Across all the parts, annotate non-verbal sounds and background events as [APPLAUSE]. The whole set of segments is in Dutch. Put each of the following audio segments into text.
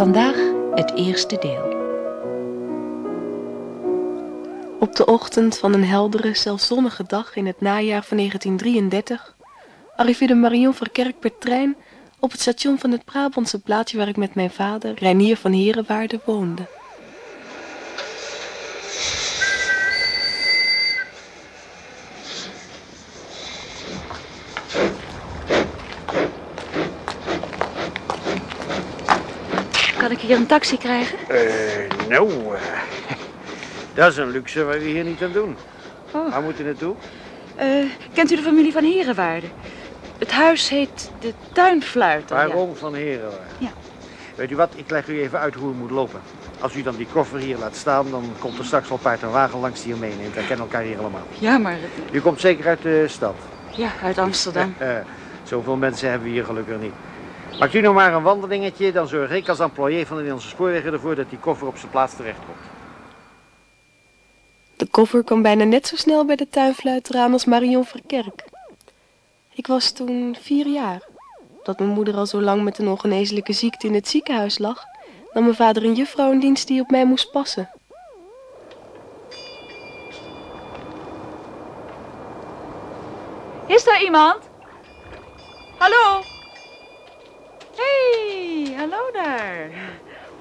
Vandaag het eerste deel. Op de ochtend van een heldere, zelfs zonnige dag in het najaar van 1933 arriveerde Marion Verkerk per trein op het station van het Brabantse plaatsje waar ik met mijn vader, Reinier van Herenwaarde, woonde. Hier een taxi krijgen? Eh, nou, eh, [LAUGHS] dat is een luxe waar we hier niet aan doen. Oh. Waar moet u naartoe? Eh, kent u de familie van Herenwaarde? Het huis heet de Tuinfluiter. ja. Waarom van heren? Ja. Weet u wat, ik leg u even uit hoe u moet lopen. Als u dan die koffer hier laat staan, dan komt er straks wel paard en wagen langs die u meeneemt. Dan kennen elkaar hier allemaal. Ja, maar... U komt zeker uit de stad. Ja, uit Amsterdam. Zoveel mensen hebben we hier gelukkig niet. Maakt u nou maar een wandelingetje, dan zorg ik als employé van de Nederlandse spoorwegen ervoor dat die koffer op zijn plaats terechtkomt. De koffer kwam bijna net zo snel bij de tuinfluiter aan als Marion Verkerk. Ik was toen vier jaar. Dat mijn moeder al zo lang met een ongeneeslijke ziekte in het ziekenhuis lag, nam mijn vader een juffrouw in dienst die op mij moest passen. Is daar iemand? Hallo? Hallo daar.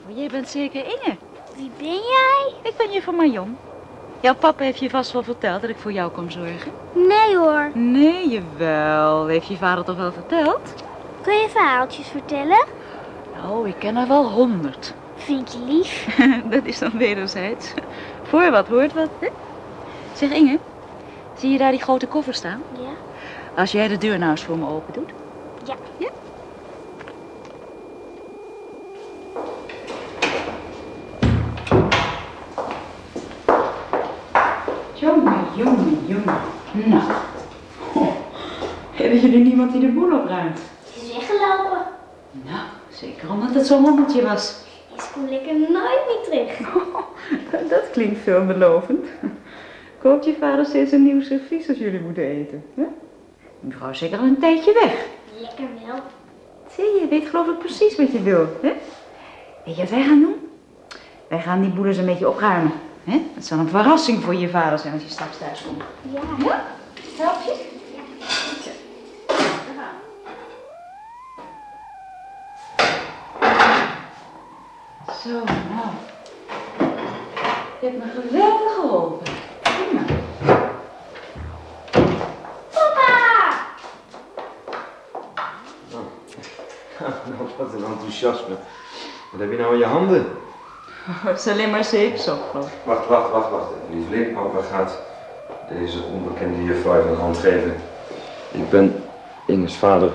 Oh, jij bent zeker Inge. Wie ben jij? Ik ben juffrouw Marion. Jouw papa heeft je vast wel verteld dat ik voor jou kom zorgen. Nee hoor. Nee, jawel. Heeft je vader toch wel verteld? Kun je verhaaltjes vertellen? Nou, ik ken er wel honderd. Vind je lief? [LAUGHS] dat is dan wederzijds. Voor wat hoort wat, hè? Zeg Inge, zie je daar die grote koffer staan? Ja. Als jij de deur nou eens voor me open doet. Ja. Ja? Jongen. Nou. Hebben jullie niemand die de boel opruimt? Het is weggelopen. Nou, zeker omdat het zo'n rommeltje was. Is kom lekker nooit meer terug. Dat klinkt veelbelovend. Koopt je vader steeds een nieuw servies als jullie moeten eten? Hè? Mevrouw is zeker al een tijdje weg. Lekker wel. Zie je, je weet geloof ik precies wat je wil. Hè? Weet je wat wij gaan doen? Wij gaan die boel eens een beetje opruimen. Hè? Het zal een verrassing voor je vader zijn als je straks thuis komt. Ja. Ja? Help je? Zo, nou. Je hebt me geweldig geholpen. Prima. Papa! [LAUGHS] Wat een enthousiasme. Wat heb je nou in je handen? [LAUGHS] Het is alleen maar zeepsop. geloof ik. Wacht, wacht, wacht, wacht. Lieveling, papa gaat deze onbekende juffrouw even een hand geven. Ik ben Inges vader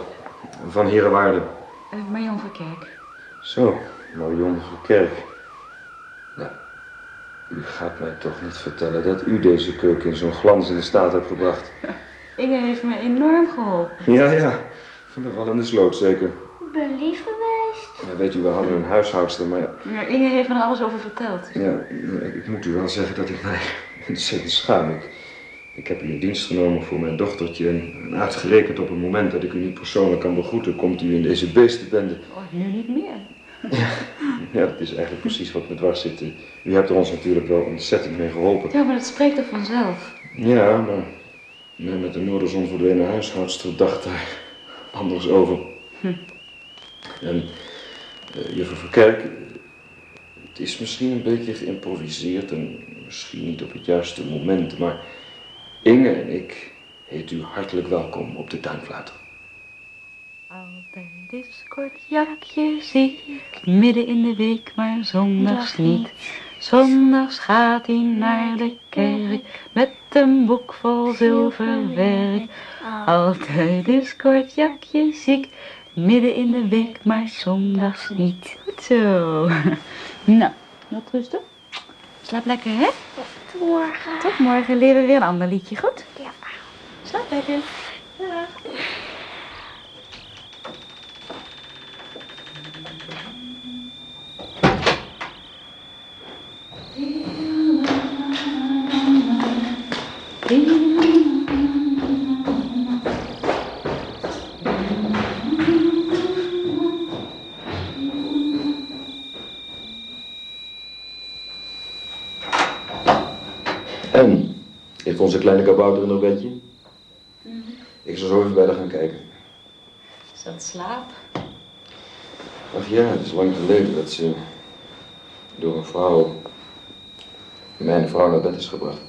van Herenwaarde. Eh, Marion Verkerk. Zo, Marion Verkerk. Nou, u gaat mij toch niet vertellen dat u deze keuken in zo'n glanzende staat hebt gebracht? [LAUGHS] Inge heeft me enorm geholpen. Ja, ja. Van de val in de sloot zeker. Lief geweest. Ja, weet u, we hadden een huishoudster, maar ja, Maar Inge heeft me er alles over verteld. Ja, ik, ik moet u wel zeggen dat ik mij [LAUGHS] ontzettend schaam. Ik, ik heb u in dienst genomen voor mijn dochtertje en, en uitgerekend op het moment dat ik u niet persoonlijk kan begroeten, komt u in deze beestenbende. Oh, nu niet meer. Ja, dat is eigenlijk precies wat me dwars zit. U hebt er ons natuurlijk wel ontzettend mee geholpen. Ja, maar dat spreekt er vanzelf. Ja, maar met de Noorderzon verdwenen huishoudster dacht daar anders over. En eh juffrouw Verkerk, het is misschien een beetje geïmproviseerd en misschien niet op het juiste moment, maar Inge en ik heet u hartelijk welkom op de tuinfluiter. Altijd is kort jakje ziek, midden in de week, maar zondags niet. Zondags gaat hij naar de kerk, met een boek vol zilverwerk. Altijd is kort jakje ziek, midden in de week, maar zondags niet. Goed zo. [LAUGHS] Nou, wat rustig. Slaap lekker, hè? Morgen. Tot morgen leren we weer een ander liedje, goed? Ja. Slaap lekker. Ja. Onze kleine kabouter in haar bedje? Ik zal zo even bij haar gaan kijken. Is dat slaap? Ach ja, het is lang geleden dat ze door een vrouw, mijn vrouw, naar bed is gebracht.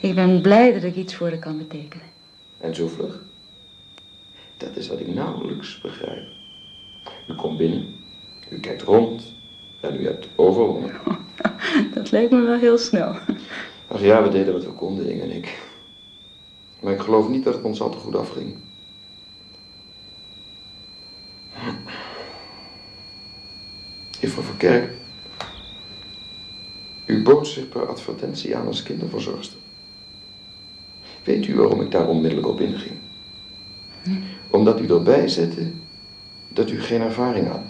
Ik ben blij dat ik iets voor haar kan betekenen. En zo vlug. Dat is wat ik nauwelijks begrijp. U komt binnen, u kijkt rond en u hebt overwonnen. [LAUGHS] Dat lijkt me wel heel snel. Ach ja, we deden wat we konden, Inge en ik. Maar ik geloof niet dat het ons al te goed afging. Juffrouw Verkerk, u bood zich per advertentie aan als kinderverzorgster. Weet u waarom ik daar onmiddellijk op inging? Omdat u erbij zette dat u geen ervaring had.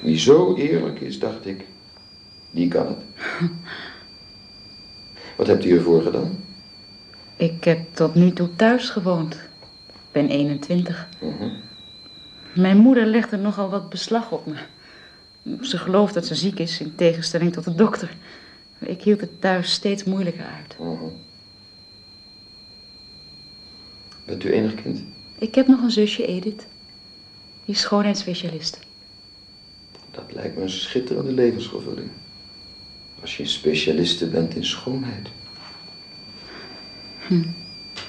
Wie zo eerlijk is, dacht ik, die kan het. [LAUGHS] Wat hebt u ervoor gedaan? Ik heb tot nu toe thuis gewoond. Ik ben 21. Mhm. Mijn moeder legde nogal wat beslag op me. Ze gelooft dat ze ziek is, in tegenstelling tot de dokter. Ik hield het thuis steeds moeilijker uit. Mhm. Bent u enig kind? Ik heb nog een zusje, Edith. Die is schoonheidsspecialist. Dat lijkt me een schitterende levensvervulling. Als je een specialiste bent in schoonheid.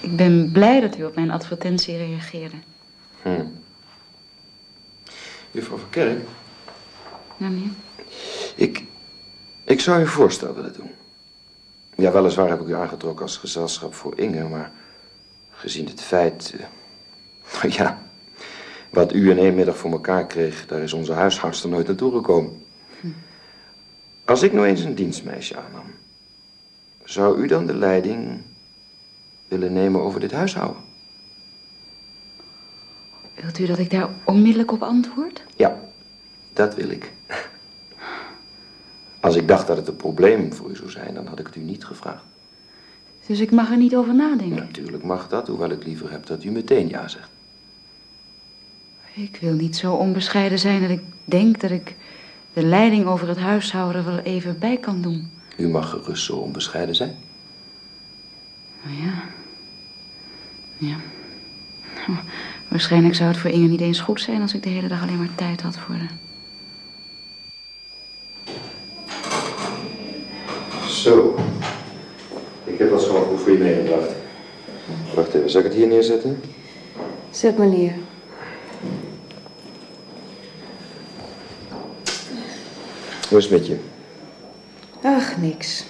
Ik ben blij dat u op mijn advertentie reageerde. Hm. Juffrouw Verkerk, Nou, meneer? ik, ik zou je een voorstel willen doen. Ja, weliswaar heb ik u aangetrokken als gezelschap voor Inge, maar gezien het feit... eh, [LAUGHS] ja, wat u in één middag voor elkaar kreeg, daar is onze huishoudster nooit naartoe gekomen. Als ik nou eens een dienstmeisje aannam, zou u dan de leiding willen nemen over dit huishouden? Wilt u dat ik daar onmiddellijk op antwoord? Ja, dat wil ik. Als ik dacht dat het een probleem voor u zou zijn, dan had ik het u niet gevraagd. Dus ik mag er niet over nadenken. Natuurlijk mag dat, hoewel ik liever heb dat u meteen ja zegt. Ik wil niet zo onbescheiden zijn dat ik denk dat ik de leiding over het huishouden wel even bij kan doen. U mag gerust zo onbescheiden zijn. Nou ja. Ja. Nou, Waarschijnlijk zou het voor Inge niet eens goed zijn als ik de hele dag alleen maar tijd had voor de... Zo. Ik heb wat schoongoed voor je meegebracht. Wacht even, zal ik het hier neerzetten? Zet maar neer. Hoe is het met je? Ach, niks.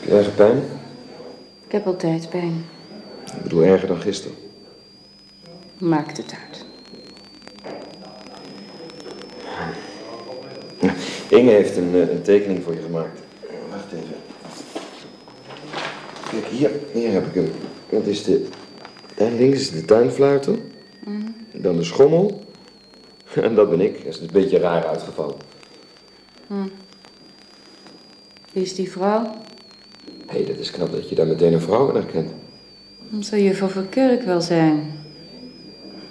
Heb je erge pijn? Ik heb altijd pijn. Ik bedoel, erger dan gisteren. Maakt het uit. [LAUGHS] Inge heeft een, eh, een tekening voor je gemaakt. Wacht even. Kijk, hier, hier heb ik hem. Dat is de... Daar links is de tuinfluiter. Dan de schommel. [LAUGHS] En dat ben ik. Dat is een beetje raar uitgevallen. Wie is die vrouw? Hé, dat is knap dat je daar meteen een vrouw in herkent. Dat zou juffrouw Verkerk wel zijn.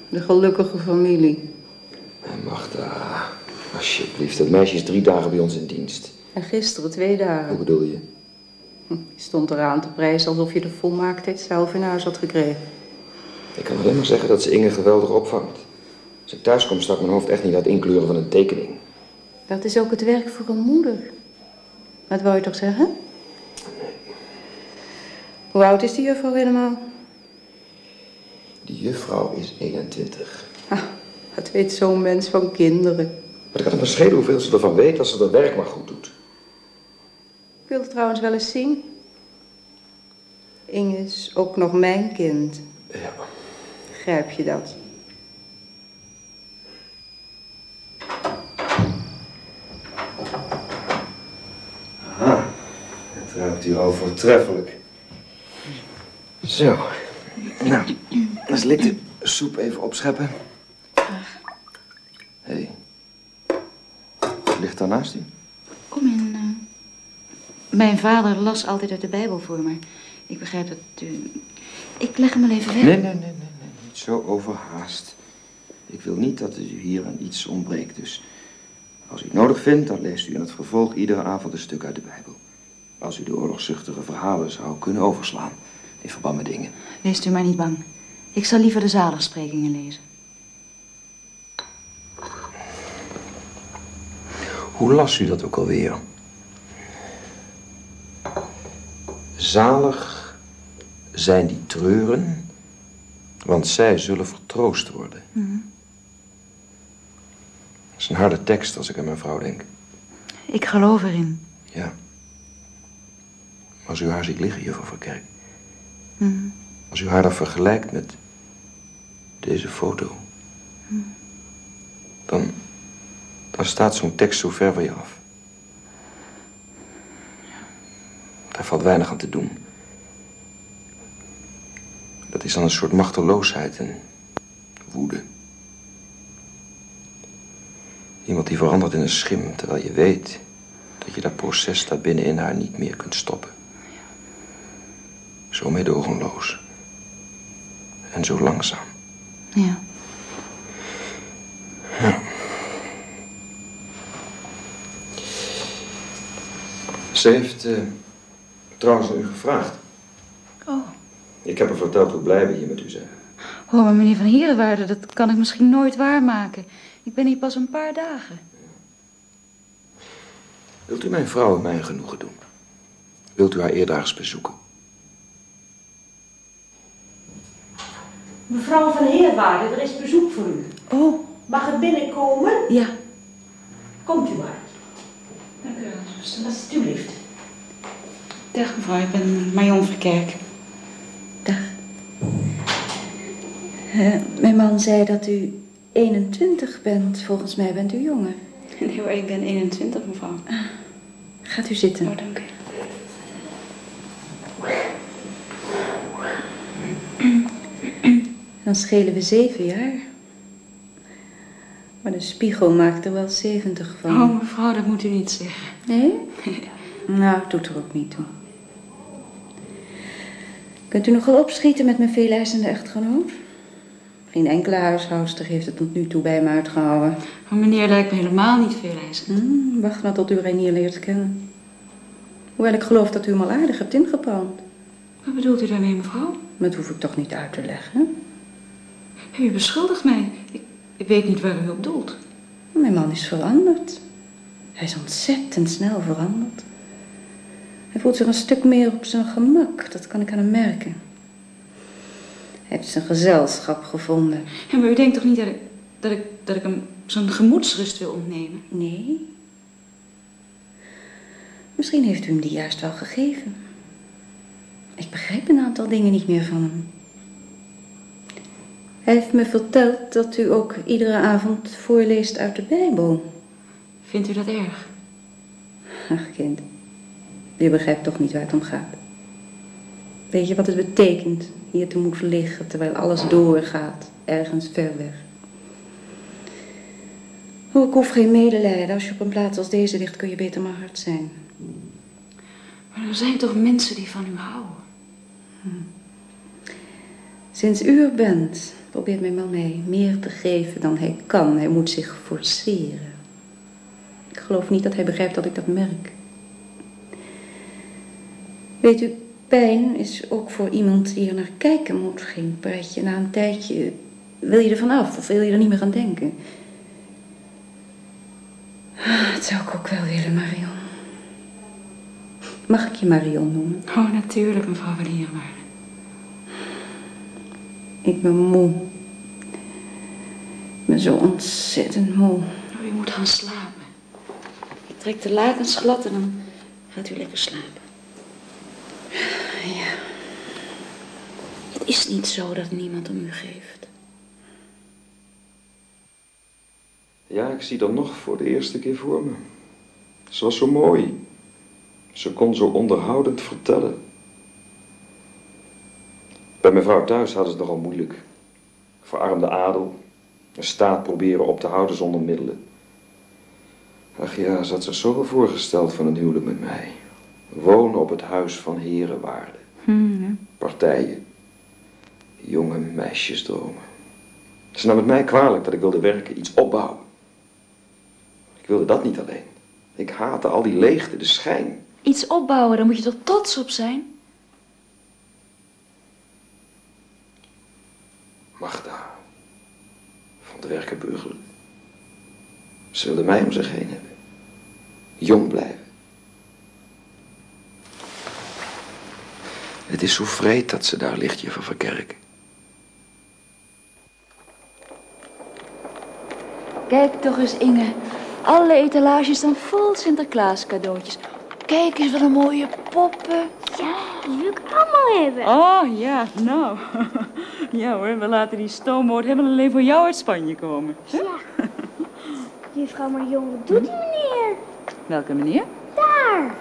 De gelukkige familie. En Magda, alsjeblieft. Dat meisje is drie dagen bij ons in dienst. En gisteren twee Hoe dagen. bedoel je? Je stond eraan te prijzen alsof je de volmaaktheid zelf in huis had gekregen. Ik kan alleen maar zeggen dat ze Inge geweldig opvangt. Als ik thuis kom, stak mijn hoofd echt niet uit inkleuren van een tekening. Dat is ook het werk voor een moeder. Wat wou je toch zeggen? Hoe oud is die juffrouw helemaal? Die juffrouw is 21. Ah, wat weet zo'n mens van kinderen? Maar het kan het maar schelen hoeveel ze ervan weet als ze dat werk maar goed doet. Ik wil het trouwens wel eens zien. Inge is ook nog mijn kind. Ja. Begrijp je dat? Hier al voortreffelijk. Zo, nou, dan zal ik de soep even opscheppen. Hé, hey. wat ligt daar naast u? Oh, mijn, eh, mijn vader las altijd uit de Bijbel voor me. Ik begrijp dat u... Ik leg hem wel even weg. Nee, nee, nee, nee, nee, niet zo overhaast. Ik wil niet dat u hier aan iets ontbreekt, dus als u het nodig vindt, dan leest u in het vervolg iedere avond een stuk uit de Bijbel. Als u de oorlogszuchtige verhalen zou kunnen overslaan in verband met dingen. Wees u maar niet bang. Ik zal liever de zaligsprekingen lezen. Hoe las u dat ook alweer? Zalig zijn die treuren, want zij zullen vertroost worden. Dat is een harde tekst als ik aan mijn vrouw denk. Ik geloof erin. Ja. Als u haar ziet liggen, juffrouw Verkerk. Als u haar dan vergelijkt met deze foto. Dan, dan staat zo'n tekst zo ver van je af. Daar valt weinig aan te doen. Dat is dan een soort machteloosheid en woede. Iemand die verandert in een schim, terwijl je weet dat je dat proces daar binnen in haar niet meer kunt stoppen. Zo meedogenloos. En zo langzaam. Ja. Ze heeft eh, trouwens u gevraagd. Oh. Ik heb haar verteld hoe blij we hier met u zijn. Oh, maar meneer Van Herenwaarde, dat kan ik misschien nooit waarmaken. Ik ben hier pas een paar dagen. Wilt u mijn vrouw en mij een genoegen doen? Wilt u haar eerdaags bezoeken? Mevrouw van Heerwaarde, er is bezoek voor u. Oh, Mag ik binnenkomen? ja. Komt u maar. Dank u wel, zuster. Alsjeblieft. Dag mevrouw, ik ben Marion Verkerk. Dag. Eh, mijn man zei dat u 21 bent. Volgens mij bent u jonger. Nee hoor, ik ben 21 mevrouw. Gaat u zitten. Oh, dank u. Dan schelen we zeven jaar. Maar de spiegel maakt er wel 70 van. Oh mevrouw, dat moet u niet zeggen. Nee? [LAUGHS] nou, doet er ook niet toe. Kunt u nog wel opschieten met mijn veeleisende echtgenoot? Geen enkele huishoudster heeft het tot nu toe bij me uitgehouden. Maar meneer lijkt me helemaal niet veel eisend. Hmm, wacht maar tot u Reinier leert kennen. Hoewel ik geloof dat u hem al aardig hebt ingepalmd. Wat bedoelt u daarmee mevrouw? Dat hoef ik toch niet uit te leggen. U beschuldigt mij. Ik, ik weet niet waar u op doelt. Mijn man is veranderd. Hij is ontzettend snel veranderd. Hij voelt zich een stuk meer op zijn gemak. Dat kan ik aan hem merken. Hij heeft zijn gezelschap gevonden. Ja, maar u denkt toch niet dat ik, dat ik, dat ik hem zijn gemoedsrust wil ontnemen? Nee. Misschien heeft u hem die juist wel gegeven. Ik begrijp een aantal dingen niet meer van hem. Hij heeft me verteld dat u ook iedere avond voorleest uit de Bijbel. Vindt u dat erg? Ach, kind. Je begrijpt toch niet waar het om gaat. Weet je wat het betekent hier te moeten liggen terwijl alles doorgaat, ergens ver weg? Oh, ik hoef geen medelijden. Als je op een plaats als deze ligt, kun je beter maar hard zijn. Maar er zijn toch mensen die van u houden? Sinds u er bent, probeert mijn man mij meer te geven dan hij kan. Hij moet zich forceren. Ik geloof niet dat hij begrijpt dat ik dat merk. Weet u, pijn is ook voor iemand die er naar kijken moet. Geen pretje. Na een tijdje wil je er vanaf of wil je er niet meer aan denken. Ah, Dat zou ik ook wel willen, Marion. Mag ik je Marion noemen? Oh, natuurlijk, mevrouw van Heerwaarde. Ik ben moe. Ik ben zo ontzettend moe. Oh, u moet gaan slapen. Ik trek de lakens glad en dan gaat u lekker slapen. Ja. Het is niet zo dat niemand om u geeft. Ja, ik zie dat nog voor de eerste keer voor me. Ze was zo mooi. Ze kon zo onderhoudend vertellen. Bij mijn vrouw thuis hadden ze het nogal moeilijk. Verarmde adel. Een staat proberen op te houden zonder middelen. Ach ja, ze had zich zoveel voorgesteld van een huwelijk met mij. Wonen op het huis van herenwaarde. Partijen. Jonge meisjesdromen. Ze nam het mij kwalijk dat ik wilde werken, iets opbouwen. Ik wilde dat niet alleen. Ik haatte al die leegte, de schijn. Iets opbouwen, daar moet je toch trots op zijn? Magda. Van werken. Ze wilde mij om zich heen hebben. Jong blijven. Het is zo vreed dat ze daar ligt, juffrouw Verkerk. Kijk toch eens, Inge. Alle etalages staan vol Sinterklaas cadeautjes. Kijk eens wat een mooie poppen. Ja, die wil ik allemaal hebben. Oh, ja, nou. [LAUGHS] Ja hoor, we laten die stoomboot helemaal alleen voor jou uit Spanje komen. Juffrouw Marion, wat doet die meneer? Welke meneer? Daar.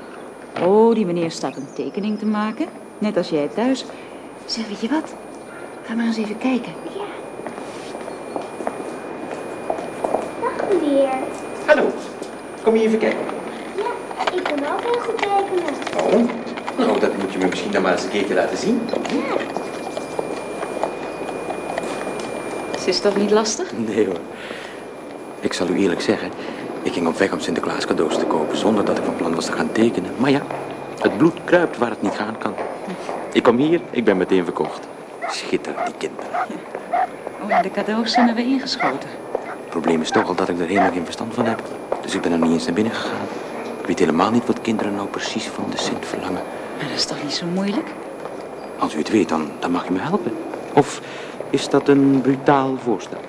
Oh, die meneer staat een tekening te maken. Net als jij thuis. Zeg, weet je wat? Ga maar eens even kijken. Dag meneer. Hallo, kom je even kijken? Ja, ik kan ook heel goed tekenen. Oh, nou, dat moet je me misschien dan maar eens een keertje laten zien. Is toch niet lastig? Nee hoor. Ik zal u eerlijk zeggen, ik ging op weg om Sinterklaas cadeaus te kopen zonder dat ik van plan was te gaan tekenen. Maar ja, het bloed kruipt waar het niet gaan kan. Ik kom hier, ik ben meteen verkocht. Schitterend, die kinderen. Oh, de cadeaus zijn er weer ingeschoten. Het probleem is toch al dat ik er helemaal geen verstand van heb. Dus ik ben er niet eens naar binnen gegaan. Ik weet helemaal niet wat kinderen nou precies van de Sint verlangen. Maar dat is toch niet zo moeilijk? Als u het weet, dan, dan mag u me helpen. Of is dat een brutaal voorstel?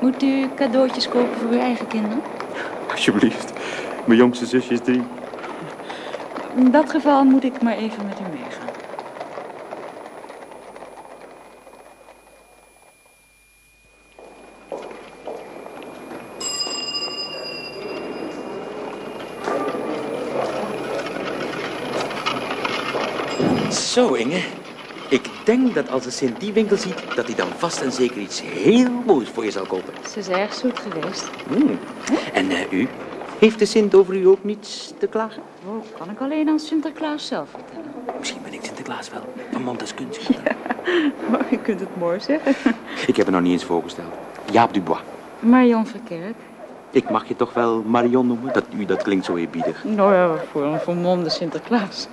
Moet u cadeautjes kopen voor uw eigen kinderen? Alsjeblieft. Mijn jongste zusje is drie. In dat geval moet ik maar even met u meegaan. Zo, Inge. Ik denk dat als de Sint die winkel ziet, dat hij dan vast en zeker iets heel moois voor je zal kopen. Ze is erg zoet geweest. Hmm. En eh, u? Heeft de Sint over u ook niets te klagen? Oh, kan ik alleen aan Sinterklaas zelf vertellen. Misschien ben ik Sinterklaas wel. Van Montesquieu. [LAUGHS] Maar u kunt het mooi zeggen. [LAUGHS] Ik heb er nog niet eens voorgesteld. Jaap Dubois. Marion Verkerk. Ik mag je toch wel Marion noemen? Dat, u, dat klinkt zo eerbiedig. Nou ja, voor een vermomde Sinterklaas.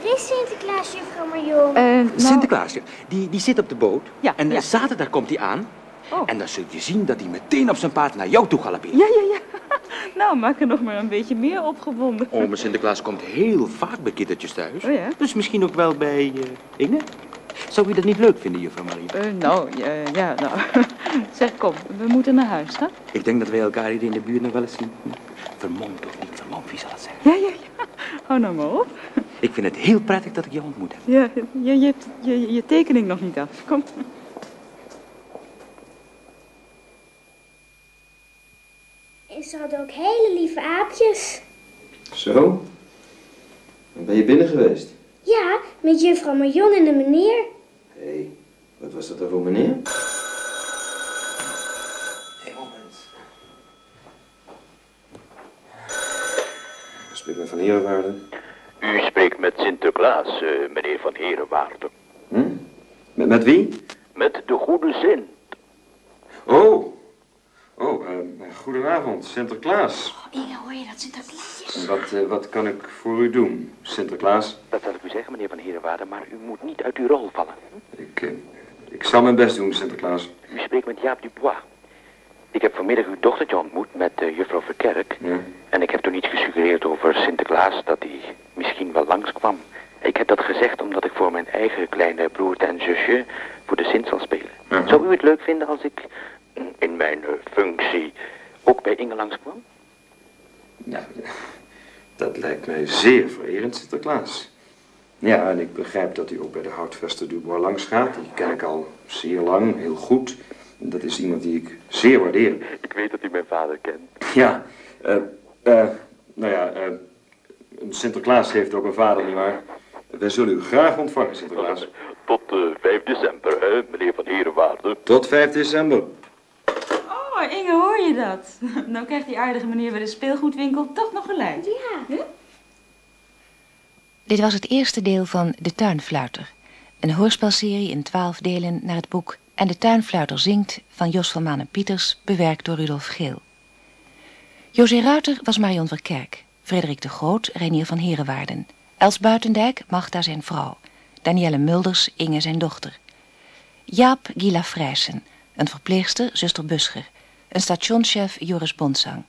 Waar is Sinterklaas, juffrouw Marion? Eh, nou, Sinterklaasje, die, die zit op de boot. Ja, en eh, ja. zaterdag komt hij aan. Oh. En dan zul je zien dat hij meteen op zijn paard naar jou toe galopeert. Ja, ja, ja. [LAUGHS] Nou, maak er nog maar een beetje meer opgewonden. Oh, mijn Sinterklaas komt heel vaak bij kindertjes thuis. Oh ja? Dus misschien ook wel bij eh, Inge. Zou u dat niet leuk vinden, juffrouw Marie? Eh, nou, ja, ja, nou. [LAUGHS] Zeg, kom, we moeten naar huis, hè? Ik denk dat wij elkaar hier in de buurt nog wel eens zien. Vermomd of niet vermomd, wie zal het zijn? Ja, ja, ja. Hou nou maar op. Ik vind het heel prettig dat ik je ontmoet heb. Ja, je, je hebt je, je tekening nog niet af. Kom. En ze hadden ook hele lieve aapjes. Zo? Dan ben je binnen geweest. Ja, met juffrouw Marion en de meneer. Hé, hey, wat was dat dan voor meneer? Hé, moment. Spreek met Van Herenwaarde. U spreekt met Sinterklaas, eh, meneer Van Herenwaarde. Hm? Met, met wie? Met de goede Sint. Oh. Oh, eh, goedenavond, Sinterklaas. Inge, hoor je dat Sinterklaas? Wat, eh, wat kan ik voor u doen, Sinterklaas? Dat zal ik u zeggen, meneer Van Herenwaarde, maar u moet niet uit uw rol vallen. Ik, ik zal mijn best doen, Sinterklaas. U spreekt met Jaap Dubois. Ik heb vanmiddag uw dochtertje ontmoet met eh, juffrouw Verkerk. Ja. En ik heb toen iets gesuggereerd over Sinterklaas, dat hij misschien wel langskwam. Ik heb dat gezegd omdat ik voor mijn eigen kleine broertje en zusje voor de Sint zal spelen. Zou u het leuk vinden als ik in mijn eh, functie ook bij Inge langskwam? Ja, dat lijkt mij zeer vererend, Sinterklaas. Ja, en ik begrijp dat u ook bij de houtvester Dubois langs gaat. Die ken ik al zeer lang, heel goed. Dat is iemand die ik zeer waardeer. Ik weet dat u mijn vader kent. Ja, eh, eh, nou ja, eh, Sinterklaas heeft ook een vader, nietwaar? Wij zullen u graag ontvangen, Sinterklaas. Tot eh, 5 december, hè, meneer Van Herenwaarde. Tot 5 december. Oh, Inge, hoor je dat? [LAUGHS] Nou krijgt die aardige meneer bij de speelgoedwinkel toch nog gelijk. Ja. Dit was het eerste deel van De Tuinfluiter. Een hoorspelserie in twaalf delen naar het boek En de Tuinfluiter zingt van Jos van Manen Pieters, bewerkt door Rudolf Geel. José Ruiter was Marion Verkerk. Frederik de Groot, Reinier van Herenwaarden. Els Buitendijk, Magda zijn vrouw. Danielle Mulders, Inge zijn dochter. Jaap Gila Vrijsen, een verpleegster, zuster Buscher. Een stationschef, Joris Bondsang.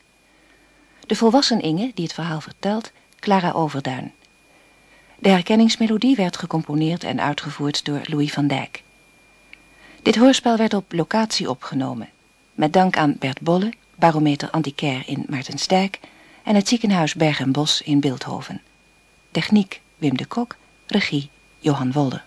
De volwassen Inge, die het verhaal vertelt, Clara Overduin. De herkenningsmelodie werd gecomponeerd en uitgevoerd door Louis van Dijk. Dit hoorspel werd op locatie opgenomen. Met dank aan Bert Bolle, barometer antiquair in Maartensdijk... en het ziekenhuis Berg en Bos in Beeldhoven. Techniek Wim de Kok, regie Johan Wolder.